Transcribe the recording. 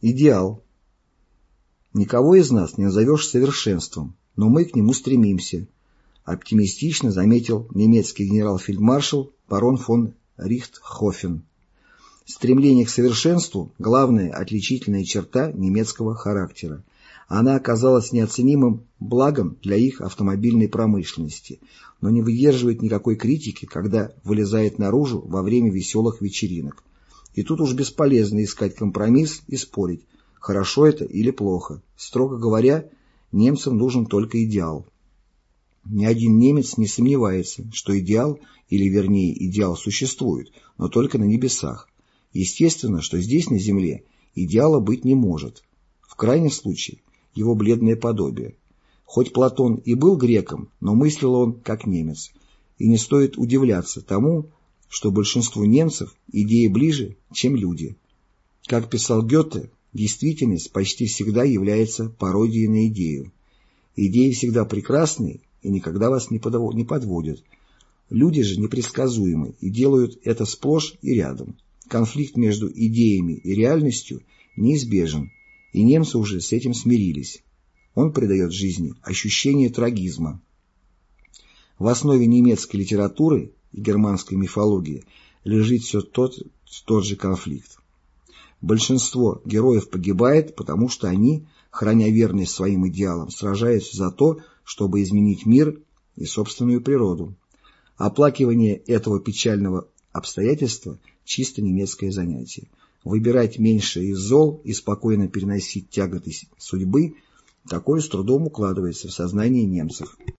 Идеал. Никого из нас не назовешь совершенством, но мы к нему стремимся, оптимистично заметил немецкий генерал-фельдмаршал барон фон Рихтхофен. Стремление к совершенству – главная отличительная черта немецкого характера. Она оказалась неоценимым благом для их автомобильной промышленности, но не выдерживает никакой критики, когда вылезает наружу во время веселых вечеринок. И тут уж бесполезно искать компромисс и спорить, хорошо это или плохо. Строго говоря, немцам нужен только идеал. Ни один немец не сомневается, что идеал, или вернее идеал существует, но только на небесах. Естественно, что здесь, на земле, идеала быть не может. В крайнем случае, его бледное подобие. Хоть Платон и был греком, но мыслил он как немец. И не стоит удивляться тому, что большинству немцев идеи ближе, чем люди. Как писал Гёте, действительность почти всегда является пародией на идею. Идеи всегда прекрасны и никогда вас не подводят. Люди же непредсказуемы и делают это сплошь и рядом. Конфликт между идеями и реальностью неизбежен, и немцы уже с этим смирились. Он придает жизни ощущение трагизма. В основе немецкой литературы и германской мифологии лежит все тот, тот же конфликт. Большинство героев погибает, потому что они, храня верность своим идеалам, сражаются за то, чтобы изменить мир и собственную природу. Оплакивание этого печального обстоятельства – чисто немецкое занятие. Выбирать меньшее из зол и спокойно переносить тяготы судьбы – такое с трудом укладывается в сознание немцев.